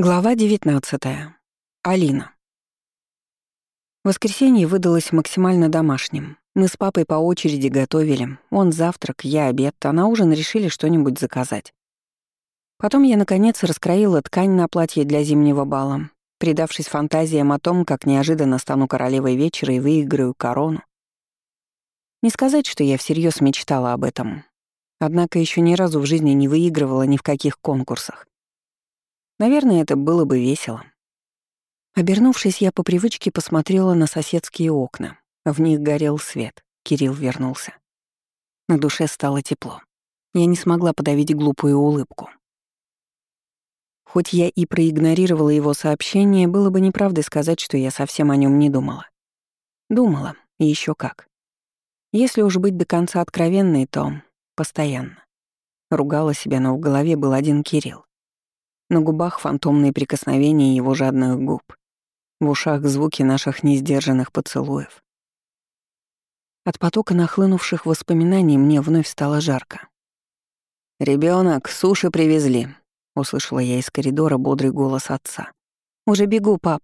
Глава 19. Алина. Воскресенье выдалось максимально домашним. Мы с папой по очереди готовили. Он завтрак, я обед, а на ужин решили что-нибудь заказать. Потом я, наконец, раскроила ткань на платье для зимнего бала, предавшись фантазиям о том, как неожиданно стану королевой вечера и выиграю корону. Не сказать, что я всерьез мечтала об этом. Однако еще ни разу в жизни не выигрывала ни в каких конкурсах. Наверное, это было бы весело. Обернувшись, я по привычке посмотрела на соседские окна. В них горел свет. Кирилл вернулся. На душе стало тепло. Я не смогла подавить глупую улыбку. Хоть я и проигнорировала его сообщение, было бы неправдой сказать, что я совсем о нем не думала. Думала, и еще как. Если уж быть до конца откровенной, то постоянно. Ругала себя, но в голове был один Кирилл. На губах фантомные прикосновения его жадных губ. В ушах звуки наших несдержанных поцелуев. От потока нахлынувших воспоминаний мне вновь стало жарко. Ребенок, суши привезли», — услышала я из коридора бодрый голос отца. «Уже бегу, пап».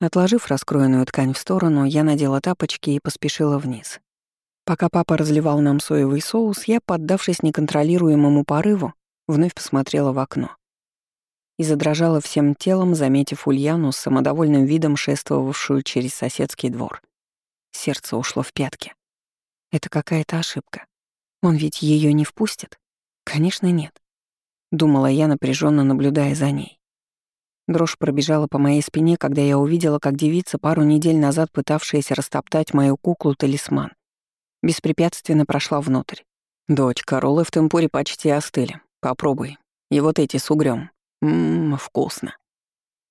Отложив раскроенную ткань в сторону, я надела тапочки и поспешила вниз. Пока папа разливал нам соевый соус, я, поддавшись неконтролируемому порыву, вновь посмотрела в окно и задрожала всем телом, заметив Ульяну с самодовольным видом, шествовавшую через соседский двор. Сердце ушло в пятки. Это какая-то ошибка. Он ведь ее не впустит? Конечно, нет. Думала я, напряженно наблюдая за ней. Дрожь пробежала по моей спине, когда я увидела, как девица, пару недель назад пытавшаяся растоптать мою куклу-талисман, беспрепятственно прошла внутрь. «Дочка, роллы в темпуре почти остыли. Попробуй. И вот эти с угрём. Ммм, вкусно.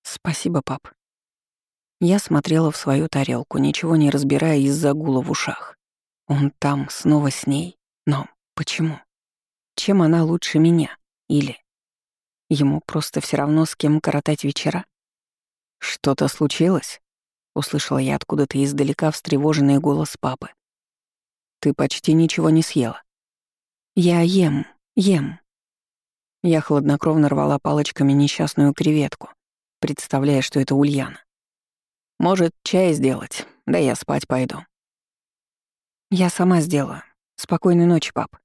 Спасибо, пап. Я смотрела в свою тарелку, ничего не разбирая из-за гула в ушах. Он там, снова с ней. Но почему? Чем она лучше меня? Или ему просто все равно с кем коротать вечера? Что-то случилось? Услышала я откуда-то издалека встревоженный голос папы. Ты почти ничего не съела. Я ем, ем, я хладнокровно рвала палочками несчастную креветку, представляя, что это Ульяна. «Может, чай сделать? Да я спать пойду». «Я сама сделаю. Спокойной ночи, пап».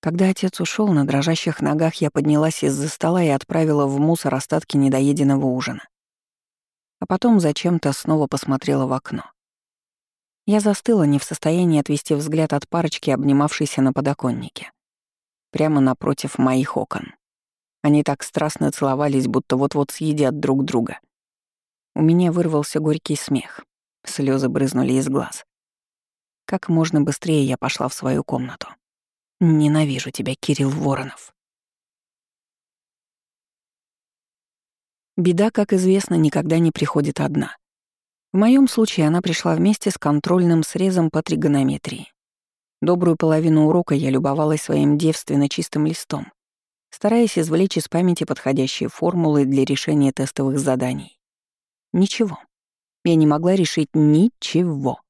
Когда отец ушел, на дрожащих ногах я поднялась из-за стола и отправила в мусор остатки недоеденного ужина. А потом зачем-то снова посмотрела в окно. Я застыла, не в состоянии отвести взгляд от парочки, обнимавшейся на подоконнике прямо напротив моих окон. Они так страстно целовались, будто вот-вот съедят друг друга. У меня вырвался горький смех. Слезы брызнули из глаз. Как можно быстрее я пошла в свою комнату. Ненавижу тебя, Кирилл Воронов. Беда, как известно, никогда не приходит одна. В моем случае она пришла вместе с контрольным срезом по тригонометрии. Добрую половину урока я любовалась своим девственно чистым листом, стараясь извлечь из памяти подходящие формулы для решения тестовых заданий. Ничего. Я не могла решить ничего.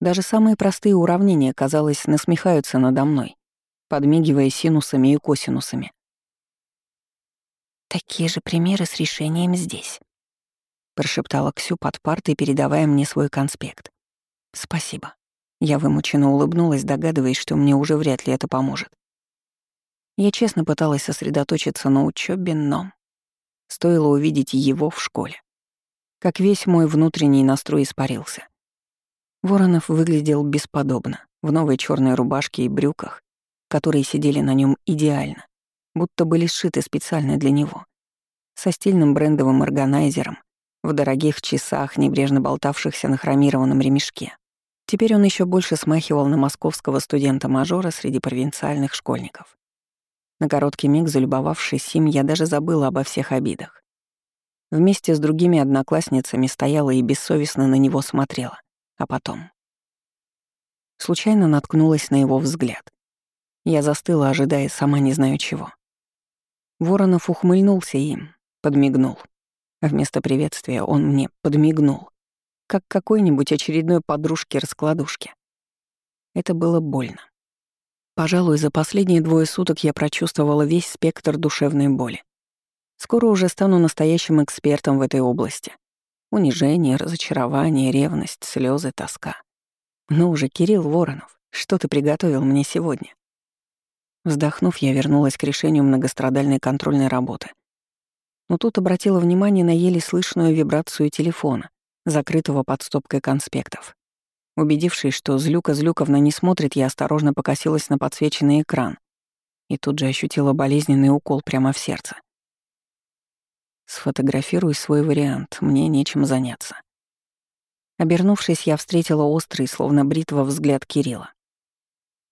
Даже самые простые уравнения, казалось, насмехаются надо мной, подмигивая синусами и косинусами. «Такие же примеры с решением здесь», — прошептала Ксю под партой, передавая мне свой конспект. «Спасибо». Я вымученно улыбнулась, догадываясь, что мне уже вряд ли это поможет. Я честно пыталась сосредоточиться на учебе, но стоило увидеть его в школе. Как весь мой внутренний настрой испарился. Воронов выглядел бесподобно, в новой черной рубашке и брюках, которые сидели на нем идеально, будто были сшиты специально для него, со стильным брендовым органайзером, в дорогих часах, небрежно болтавшихся на хромированном ремешке. Теперь он еще больше смахивал на московского студента-мажора среди провинциальных школьников. На короткий миг, залюбовавшись им, я даже забыла обо всех обидах. Вместе с другими одноклассницами стояла и бессовестно на него смотрела. А потом... Случайно наткнулась на его взгляд. Я застыла, ожидая сама не знаю чего. Воронов ухмыльнулся им, подмигнул. Вместо приветствия он мне подмигнул как какой-нибудь очередной подружке-раскладушке. Это было больно. Пожалуй, за последние двое суток я прочувствовала весь спектр душевной боли. Скоро уже стану настоящим экспертом в этой области. Унижение, разочарование, ревность, слезы, тоска. Ну уже, Кирилл Воронов, что ты приготовил мне сегодня? Вздохнув, я вернулась к решению многострадальной контрольной работы. Но тут обратила внимание на еле слышную вибрацию телефона, закрытого под стопкой конспектов. Убедившись, что Злюка Злюковна не смотрит, я осторожно покосилась на подсвеченный экран и тут же ощутила болезненный укол прямо в сердце. Сфотографируй свой вариант, мне нечем заняться. Обернувшись, я встретила острый, словно бритва, взгляд Кирилла.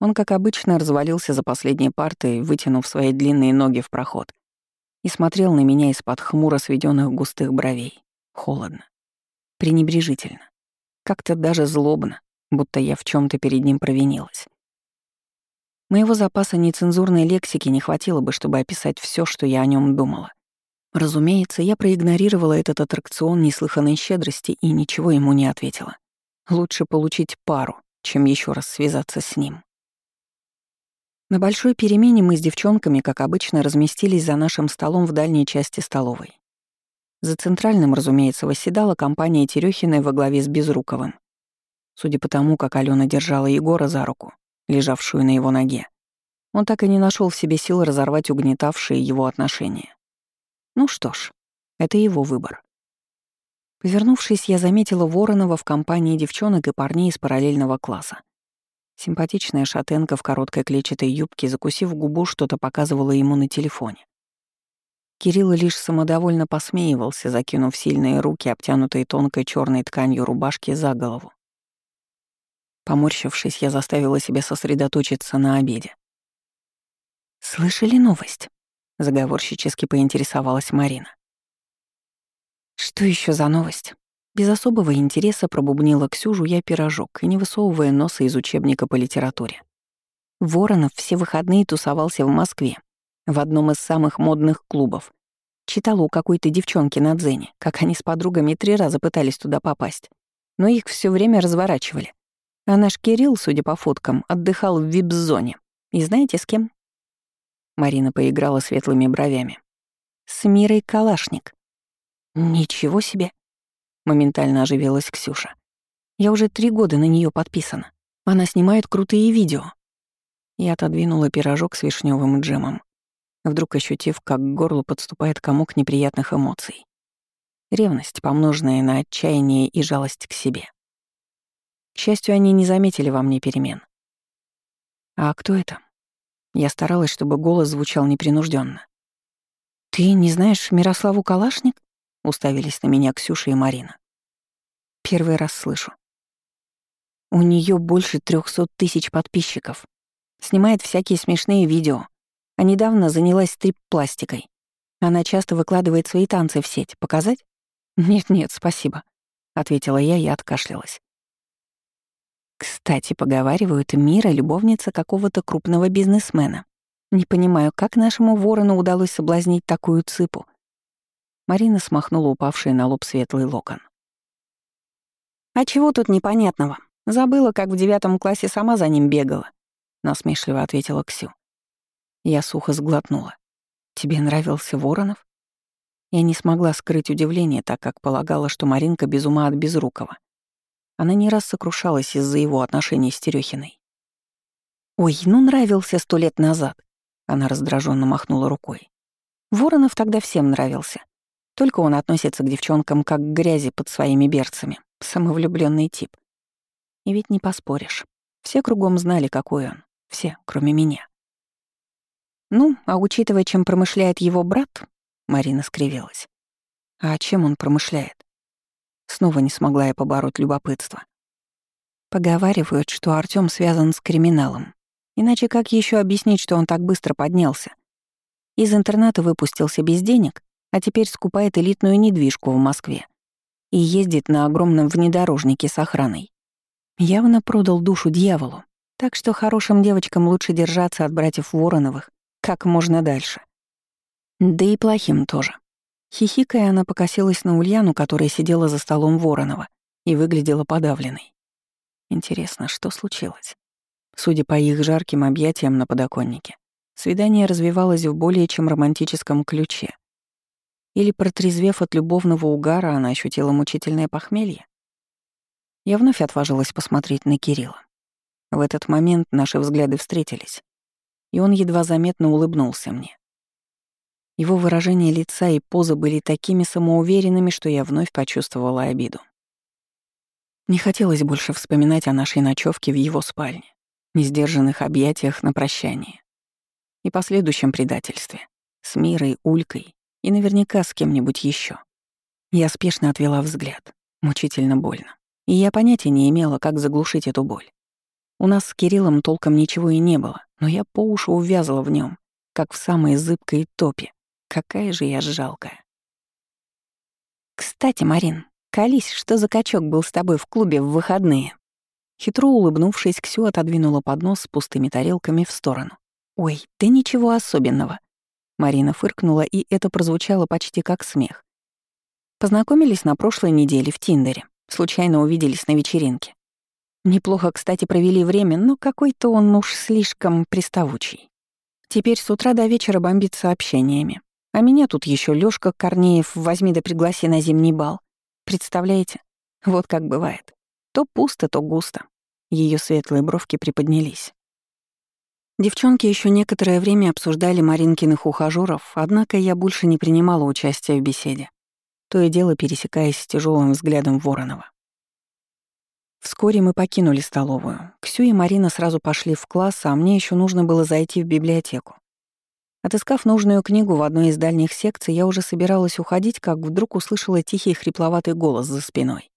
Он, как обычно, развалился за последней партой, вытянув свои длинные ноги в проход, и смотрел на меня из-под хмуро сведенных густых бровей. Холодно. Пренебрежительно. Как-то даже злобно, будто я в чем то перед ним провинилась. Моего запаса нецензурной лексики не хватило бы, чтобы описать все, что я о нем думала. Разумеется, я проигнорировала этот аттракцион неслыханной щедрости и ничего ему не ответила. Лучше получить пару, чем еще раз связаться с ним. На большой перемене мы с девчонками, как обычно, разместились за нашим столом в дальней части столовой. За центральным, разумеется, восседала компания Терехиной во главе с Безруковым. Судя по тому, как Алена держала Егора за руку, лежавшую на его ноге, он так и не нашел в себе сил разорвать угнетавшие его отношения. Ну что ж, это его выбор. Повернувшись, я заметила Воронова в компании девчонок и парней из параллельного класса. Симпатичная шатенка в короткой клетчатой юбке, закусив губу, что-то показывала ему на телефоне. Кирилл лишь самодовольно посмеивался, закинув сильные руки, обтянутые тонкой черной тканью рубашки, за голову. Поморщившись, я заставила себя сосредоточиться на обеде. «Слышали новость?» заговорщически поинтересовалась Марина. Что еще за новость? Без особого интереса пробубнила Ксюжу я пирожок и не высовывая носа из учебника по литературе. Воронов все выходные тусовался в Москве, в одном из самых модных клубов. Читала у какой-то девчонки на Дзене, как они с подругами три раза пытались туда попасть. Но их все время разворачивали. А наш Кирилл, судя по фоткам, отдыхал в вип-зоне. И знаете с кем? Марина поиграла светлыми бровями. «С Мирой Калашник». «Ничего себе!» Моментально оживилась Ксюша. «Я уже три года на нее подписана. Она снимает крутые видео». Я отодвинула пирожок с вишневым джемом, вдруг ощутив, как к горлу подступает комок неприятных эмоций. Ревность, помноженная на отчаяние и жалость к себе. К счастью, они не заметили во мне перемен. «А кто это?» Я старалась, чтобы голос звучал непринужденно. «Ты не знаешь Мирославу Калашник?» — уставились на меня Ксюша и Марина. «Первый раз слышу. У нее больше трехсот тысяч подписчиков. Снимает всякие смешные видео. А недавно занялась стрип-пластикой. Она часто выкладывает свои танцы в сеть. Показать? Нет-нет, спасибо», — ответила я и откашлялась. Кстати, поговаривают, Мира — любовница какого-то крупного бизнесмена. Не понимаю, как нашему ворону удалось соблазнить такую цыпу. Марина смахнула упавший на лоб светлый локон. «А чего тут непонятного? Забыла, как в девятом классе сама за ним бегала», — насмешливо ответила Ксю. Я сухо сглотнула. «Тебе нравился Воронов?» Я не смогла скрыть удивление, так как полагала, что Маринка без ума от Безрукова. Она не раз сокрушалась из-за его отношений с Терехиной. «Ой, ну нравился сто лет назад», — она раздраженно махнула рукой. Воронов тогда всем нравился. Только он относится к девчонкам как к грязи под своими берцами. Самовлюбленный тип. И ведь не поспоришь. Все кругом знали, какой он. Все, кроме меня. Ну, а учитывая, чем промышляет его брат, Марина скривилась. А чем он промышляет? Снова не смогла я побороть любопытство. Поговаривают, что Артём связан с криминалом. Иначе как еще объяснить, что он так быстро поднялся? Из интерната выпустился без денег, а теперь скупает элитную недвижку в Москве и ездит на огромном внедорожнике с охраной. Явно продал душу дьяволу, так что хорошим девочкам лучше держаться от братьев Вороновых как можно дальше. Да и плохим тоже. Хихикая, она покосилась на Ульяну, которая сидела за столом Воронова и выглядела подавленной. Интересно, что случилось? Судя по их жарким объятиям на подоконнике, свидание развивалось в более чем романтическом ключе. Или, протрезвев от любовного угара, она ощутила мучительное похмелье? Я вновь отважилась посмотреть на Кирилла. В этот момент наши взгляды встретились, и он едва заметно улыбнулся мне. Его выражение лица и поза были такими самоуверенными, что я вновь почувствовала обиду. Не хотелось больше вспоминать о нашей ночевке в его спальне, несдержанных объятиях на прощание и последующем предательстве с Мирой, Улькой и наверняка с кем-нибудь еще. Я спешно отвела взгляд. Мучительно больно. И я понятия не имела, как заглушить эту боль. У нас с Кириллом толком ничего и не было, но я по уши увязла в нем, как в самой зыбкой топе. Какая же я жалкая. «Кстати, Марин, колись, что за качок был с тобой в клубе в выходные?» Хитро улыбнувшись, Ксю отодвинула поднос с пустыми тарелками в сторону. «Ой, да ничего особенного. Марина фыркнула, и это прозвучало почти как смех. Познакомились на прошлой неделе в Тиндере. Случайно увиделись на вечеринке. Неплохо, кстати, провели время, но какой-то он уж слишком приставучий. Теперь с утра до вечера бомбит сообщениями. А меня тут еще Лёшка Корнеев возьми да пригласи на зимний бал. Представляете? Вот как бывает. То пусто, то густо. Ее светлые бровки приподнялись. Девчонки еще некоторое время обсуждали Маринкиных ухажёров, однако я больше не принимала участия в беседе, то и дело пересекаясь с тяжелым взглядом Воронова. Вскоре мы покинули столовую. Ксю и Марина сразу пошли в класс, а мне еще нужно было зайти в библиотеку. Отыскав нужную книгу в одной из дальних секций, я уже собиралась уходить, как вдруг услышала тихий хрипловатый голос за спиной.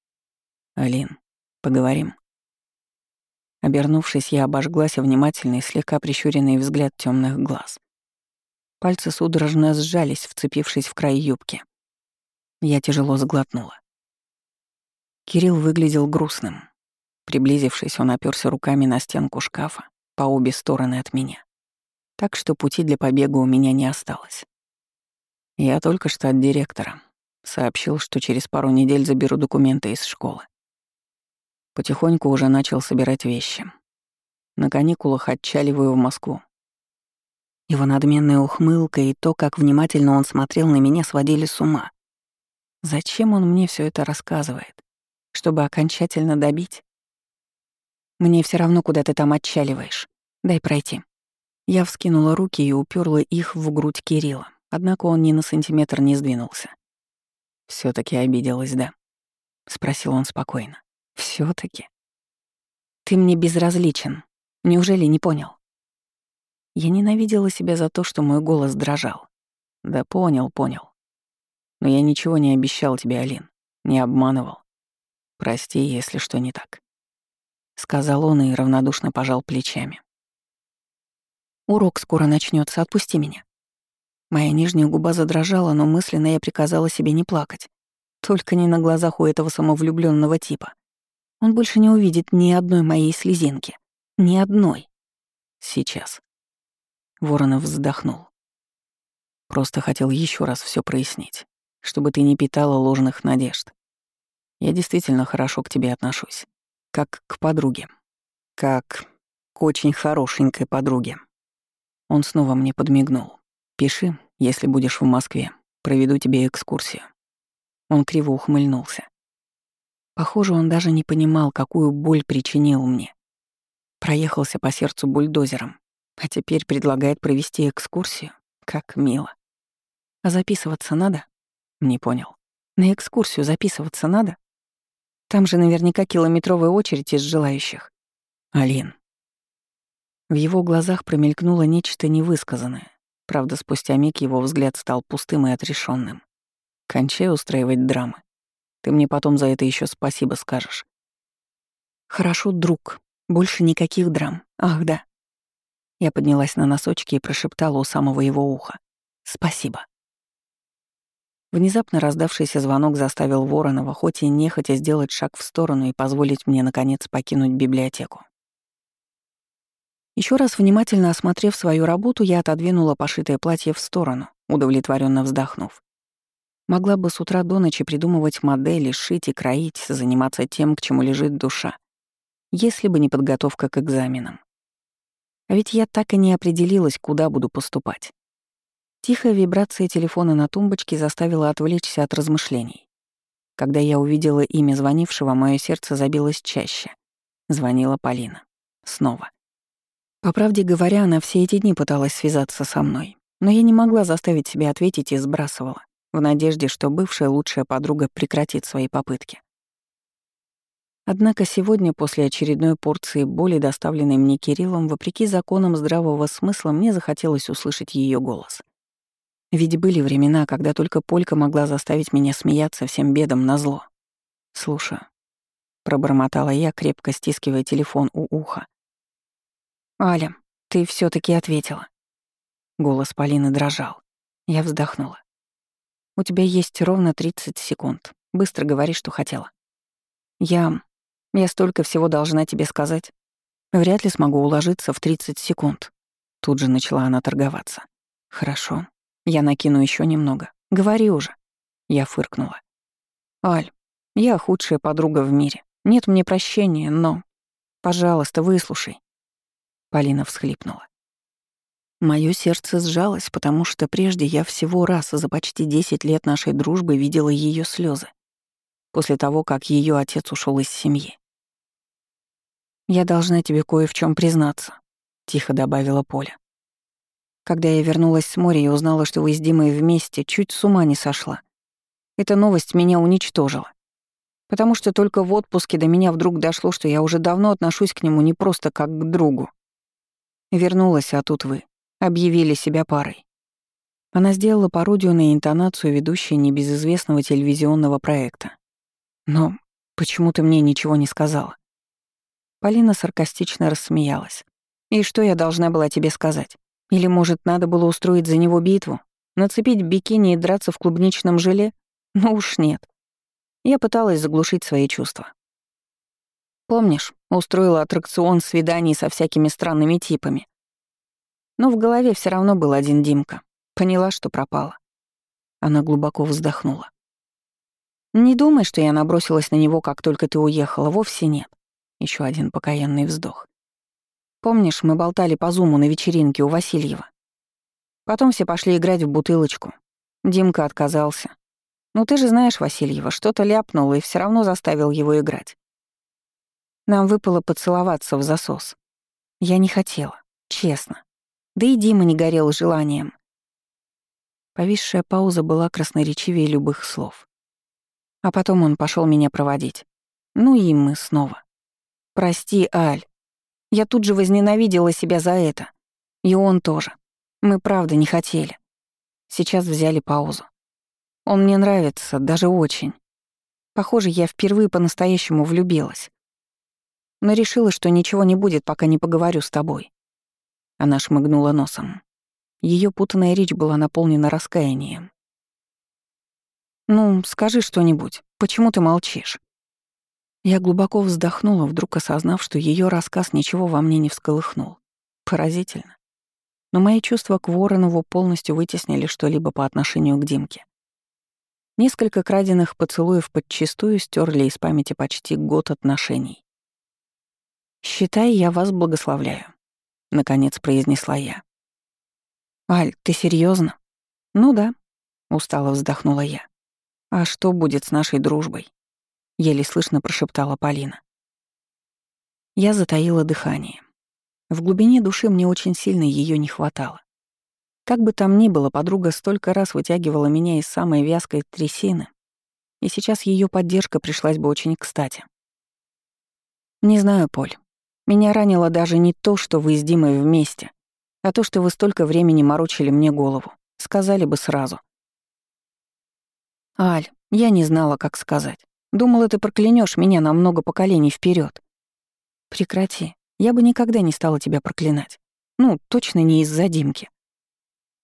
«Алин, поговорим». Обернувшись, я обожглась внимательный, слегка прищуренный взгляд темных глаз. Пальцы судорожно сжались, вцепившись в край юбки. Я тяжело сглотнула. Кирилл выглядел грустным. Приблизившись, он оперся руками на стенку шкафа по обе стороны от меня. Так что пути для побега у меня не осталось. Я только что от директора. Сообщил, что через пару недель заберу документы из школы. Потихоньку уже начал собирать вещи. На каникулах отчаливаю в Москву. Его надменная ухмылка и то, как внимательно он смотрел на меня, сводили с ума. Зачем он мне все это рассказывает? Чтобы окончательно добить? Мне все равно, куда ты там отчаливаешь. Дай пройти. Я вскинула руки и уперла их в грудь Кирилла, однако он ни на сантиметр не сдвинулся. все таки обиделась, да?» — спросил он спокойно все таки Ты мне безразличен. Неужели не понял? Я ненавидела себя за то, что мой голос дрожал. Да понял, понял. Но я ничего не обещал тебе, Алин. Не обманывал. Прости, если что не так. Сказал он и равнодушно пожал плечами. Урок скоро начнется, отпусти меня. Моя нижняя губа задрожала, но мысленно я приказала себе не плакать. Только не на глазах у этого самовлюбленного типа. Он больше не увидит ни одной моей слезинки. Ни одной. Сейчас. Воронов вздохнул. Просто хотел еще раз все прояснить, чтобы ты не питала ложных надежд. Я действительно хорошо к тебе отношусь. Как к подруге. Как к очень хорошенькой подруге. Он снова мне подмигнул. «Пиши, если будешь в Москве. Проведу тебе экскурсию». Он криво ухмыльнулся. Похоже, он даже не понимал, какую боль причинил мне. Проехался по сердцу бульдозером, а теперь предлагает провести экскурсию. Как мило. А записываться надо? Не понял. На экскурсию записываться надо? Там же наверняка километровая очередь из желающих. Алин. В его глазах промелькнуло нечто невысказанное. Правда, спустя миг его взгляд стал пустым и отрешенным. Кончай устраивать драмы. Ты мне потом за это еще спасибо скажешь. Хорошо, друг. Больше никаких драм. Ах, да. Я поднялась на носочки и прошептала у самого его уха. Спасибо. Внезапно раздавшийся звонок заставил Воронова хоть и нехотя сделать шаг в сторону и позволить мне, наконец, покинуть библиотеку. Еще раз внимательно осмотрев свою работу, я отодвинула пошитое платье в сторону, удовлетворенно вздохнув. Могла бы с утра до ночи придумывать модели, шить и кроить, заниматься тем, к чему лежит душа, если бы не подготовка к экзаменам. А ведь я так и не определилась, куда буду поступать. Тихая вибрация телефона на тумбочке заставила отвлечься от размышлений. Когда я увидела имя звонившего, мое сердце забилось чаще. Звонила Полина. Снова. По правде говоря, она все эти дни пыталась связаться со мной, но я не могла заставить себя ответить и сбрасывала, в надежде, что бывшая лучшая подруга прекратит свои попытки. Однако сегодня, после очередной порции боли, доставленной мне Кириллом, вопреки законам здравого смысла, мне захотелось услышать ее голос. Ведь были времена, когда только Полька могла заставить меня смеяться всем бедам на зло. «Слушаю», — пробормотала я, крепко стискивая телефон у уха. «Аля, ты все таки ответила». Голос Полины дрожал. Я вздохнула. «У тебя есть ровно 30 секунд. Быстро говори, что хотела». «Я... Я столько всего должна тебе сказать. Вряд ли смогу уложиться в 30 секунд. Тут же начала она торговаться. Хорошо. Я накину еще немного. Говори уже. Я фыркнула. Аль, я худшая подруга в мире. Нет мне прощения, но... Пожалуйста, выслушай. Полина всхлипнула. Моё сердце сжалось, потому что прежде я всего раз за почти 10 лет нашей дружбы видела ее слезы. После того, как ее отец ушел из семьи. «Я должна тебе кое в чем признаться», — тихо добавила Поля. Когда я вернулась с моря и узнала, что вы с Димой вместе, чуть с ума не сошла. Эта новость меня уничтожила. Потому что только в отпуске до меня вдруг дошло, что я уже давно отношусь к нему не просто как к другу. Вернулась, а тут вы. Объявили себя парой. Она сделала пародию на интонацию ведущей небезызвестного телевизионного проекта. Но почему ты мне ничего не сказала? Полина саркастично рассмеялась. «И что я должна была тебе сказать? Или, может, надо было устроить за него битву? Нацепить бикини и драться в клубничном желе? Ну уж нет. Я пыталась заглушить свои чувства. Помнишь, устроила аттракцион свиданий со всякими странными типами. Но в голове все равно был один Димка. Поняла, что пропала. Она глубоко вздохнула. Не думай, что я набросилась на него, как только ты уехала, вовсе нет. Еще один покаянный вздох. Помнишь, мы болтали по зуму на вечеринке у Васильева? Потом все пошли играть в бутылочку. Димка отказался. Ну ты же знаешь Васильева, что-то ляпнул и все равно заставил его играть. Нам выпало поцеловаться в засос. Я не хотела, честно. Да и Дима не горел желанием. Повисшая пауза была красноречивее любых слов. А потом он пошел меня проводить. Ну и мы снова. «Прости, Аль. Я тут же возненавидела себя за это. И он тоже. Мы правда не хотели. Сейчас взяли паузу. Он мне нравится, даже очень. Похоже, я впервые по-настоящему влюбилась. Но решила, что ничего не будет, пока не поговорю с тобой. Она шмыгнула носом. Ее путанная речь была наполнена раскаянием. «Ну, скажи что-нибудь. Почему ты молчишь?» Я глубоко вздохнула, вдруг осознав, что ее рассказ ничего во мне не всколыхнул. Поразительно. Но мои чувства к Воронову полностью вытеснили что-либо по отношению к Димке. Несколько краденных поцелуев подчистую стерли из памяти почти год отношений. «Считай, я вас благословляю», — наконец произнесла я. «Аль, ты серьезно? «Ну да», — устало вздохнула я. «А что будет с нашей дружбой?» — еле слышно прошептала Полина. Я затаила дыхание. В глубине души мне очень сильно ее не хватало. Как бы там ни было, подруга столько раз вытягивала меня из самой вязкой трясины, и сейчас ее поддержка пришлась бы очень кстати. Не знаю, Поль. Меня ранило даже не то, что вы с Димой вместе, а то, что вы столько времени морочили мне голову. Сказали бы сразу. Аль, я не знала, как сказать. Думала, ты проклянешь меня на много поколений вперед. Прекрати. Я бы никогда не стала тебя проклинать. Ну, точно не из-за Димки.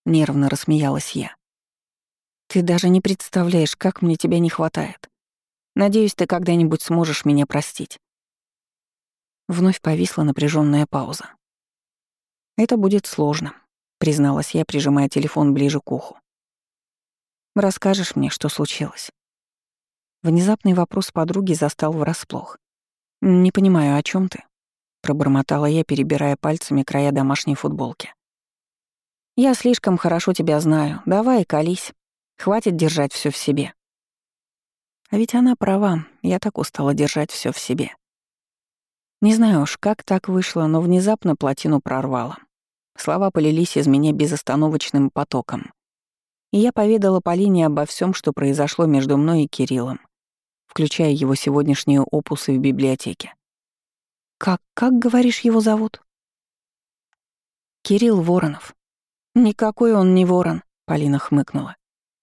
Нервно рассмеялась я. Ты даже не представляешь, как мне тебя не хватает. Надеюсь, ты когда-нибудь сможешь меня простить. Вновь повисла напряженная пауза. Это будет сложно, призналась я, прижимая телефон ближе к уху. Расскажешь мне, что случилось? Внезапный вопрос подруги застал врасплох. «Не понимаю, о чем ты?» — пробормотала я, перебирая пальцами края домашней футболки. Я слишком хорошо тебя знаю. Давай, колись. Хватит держать все в себе. А ведь она права, я так устала держать все в себе. Не знаю уж, как так вышло, но внезапно плотину прорвало. Слова полились из меня безостановочным потоком. И я поведала Полине обо всем, что произошло между мной и Кириллом, включая его сегодняшние опусы в библиотеке. «Как, как, говоришь, его зовут?» «Кирилл Воронов». «Никакой он не ворон», — Полина хмыкнула.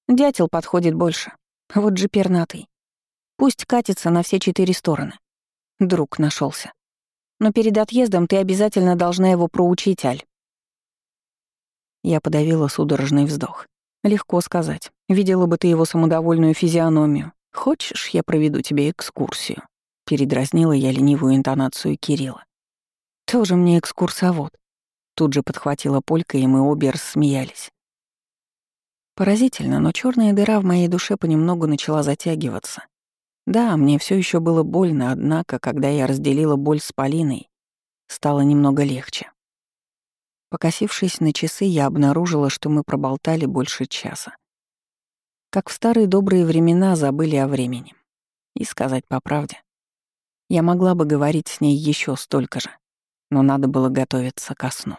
«Дятел подходит больше. Вот же пернатый. Пусть катится на все четыре стороны. Друг нашелся. Но перед отъездом ты обязательно должна его проучить, Аль. Я подавила судорожный вздох. Легко сказать. Видела бы ты его самодовольную физиономию. Хочешь, я проведу тебе экскурсию? Передразнила я ленивую интонацию Кирилла. Тоже мне экскурсовод. Тут же подхватила Полька, и мы обе рассмеялись. Поразительно, но черная дыра в моей душе понемногу начала затягиваться. Да, мне все еще было больно, однако, когда я разделила боль с Полиной, стало немного легче. Покосившись на часы, я обнаружила, что мы проболтали больше часа. Как в старые добрые времена забыли о времени. И сказать по правде, я могла бы говорить с ней еще столько же, но надо было готовиться ко сну.